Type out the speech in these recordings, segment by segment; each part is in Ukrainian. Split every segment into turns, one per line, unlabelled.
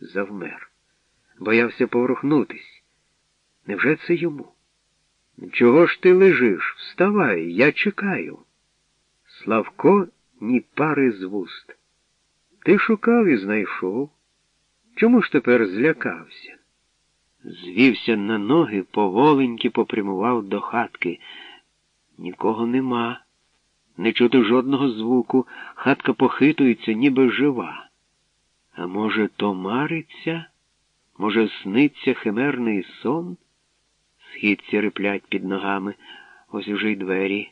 завмер. Боявся поворухнутись. Невже це йому? Чого ж ти лежиш? Вставай, я чекаю. Славко ні пари з вуст. Ти шукав і знайшов. Чому ж тепер злякався? Звівся на ноги, поволеньки попрямував до хатки. Нікого нема. Не чути жодного звуку, хатка похитується, ніби жива. А може, то мариться? Може, сниться химерний сон? Східці риплять під ногами, ось уже й двері.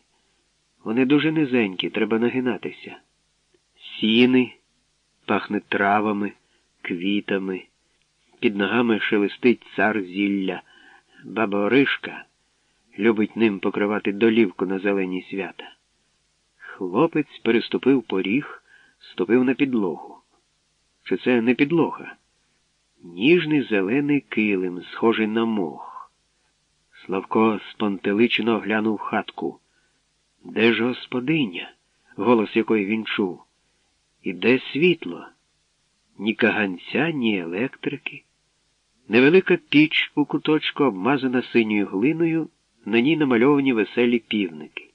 Вони дуже низенькі, треба нагинатися. Сіни, пахне травами, квітами. Під ногами шелестить цар зілля. Баба Оришка любить ним покривати долівку на зелені свята. Хлопець переступив поріг, ступив на підлогу. Чи це не підлога? Ніжний зелений килим, схожий на мох. Славко спонтеличено оглянув хатку. Де ж господиня, голос якої він чув? І де світло? Ні каганця, ні електрики. Невелика піч у куточку обмазана синьою глиною, на ній намальовані веселі півники.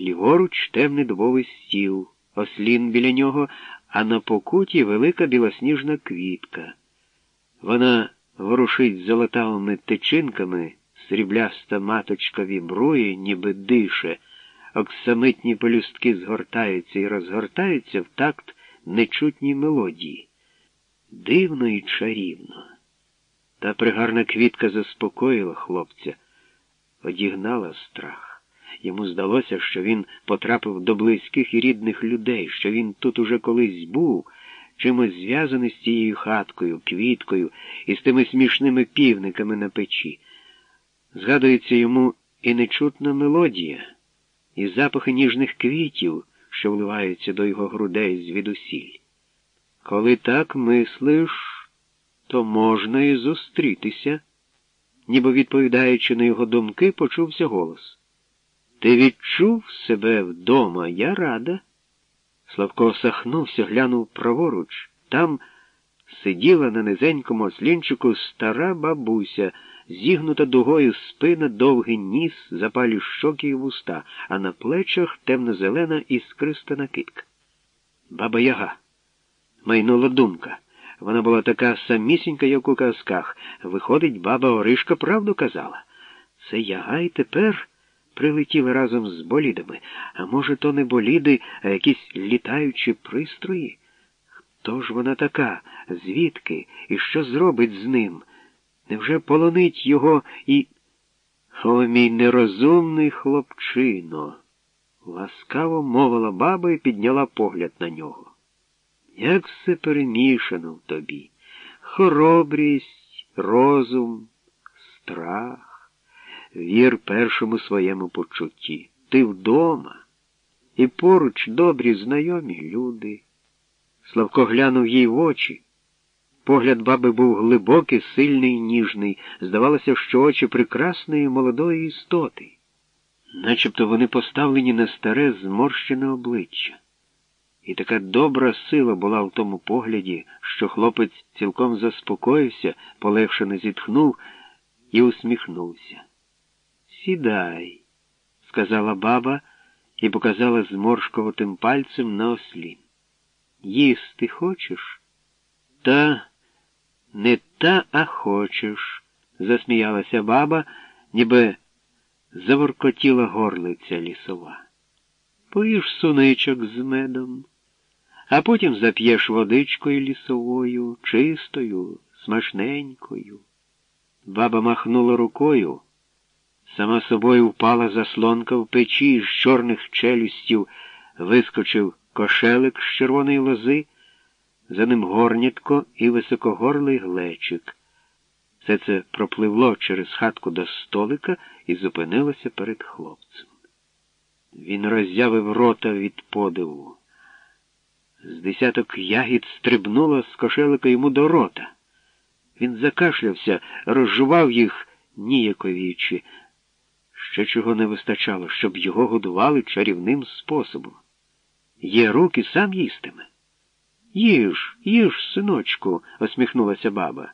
Ліворуч темний дубовий стіл, ослін біля нього, а на покуті велика білосніжна квітка. Вона ворушить золотавими тичинками, срібляста маточка вібрує, ніби дише, оксамитні пелюстки згортаються і розгортаються в такт нечутній мелодії. Дивно і чарівно. Та пригарна квітка заспокоїла хлопця, одігнала страх. Йому здалося, що він потрапив до близьких і рідних людей, що він тут уже колись був, чимось зв'язаний з цією хаткою, квіткою і з тими смішними півниками на печі. Згадується йому і нечутна мелодія, і запахи ніжних квітів, що вливаються до його грудей звідусіль. Коли так мислиш, то можна і зустрітися, ніби відповідаючи на його думки, почувся голос. Ти відчув себе вдома, я рада. Славко сахнувся, глянув праворуч. Там сиділа на низенькому ослінчику стара бабуся, зігнута дугою спина, довгий ніс, запалі щоки і вуста, а на плечах темно-зелена іскриста накидка. Баба Яга. Майнула думка. Вона була така самісінька, як у казках. Виходить, баба Оришка правду казала. Це яга й тепер прилетіли разом з болідами. А може, то не боліди, а якісь літаючі пристрої? Хто ж вона така? Звідки? І що зробить з ним? Невже полонить його і. О, мій нерозумний хлопчино, ласкаво мовила баба і підняла погляд на нього. Як все перемішано в тобі, хоробрість, розум, страх, вір першому своєму почутті. Ти вдома, і поруч добрі знайомі люди. Славко глянув їй в очі. Погляд баби був глибокий, сильний, ніжний. Здавалося, що очі прекрасної молодої істоти, начебто вони поставлені на старе зморщене обличчя. І така добра сила була в тому погляді, що хлопець цілком заспокоївся, полегшено зітхнув і усміхнувся. Сідай, сказала баба і показала зморшковатим пальцем на ослін. Їсти хочеш? Та не та, а хочеш, засміялася баба, ніби заворкотіла горлиця лісова. Поїж суничок з медом а потім зап'єш водичкою лісовою, чистою, смачненькою. Баба махнула рукою. Сама собою впала заслонка в печі, з чорних челюстів вискочив кошелик з червоної лози, за ним горнятко і високогорлий глечик. Все це пропливло через хатку до столика і зупинилося перед хлопцем. Він роззявив рота від подиву. З десяток ягід стрибнуло з кошелика йому до рота. Він закашлявся, розжував їх, ніяковіючи. Ще чого не вистачало, щоб його годували чарівним способом. Є руки сам їстиме. Їж, їж, синочку, осміхнулася баба.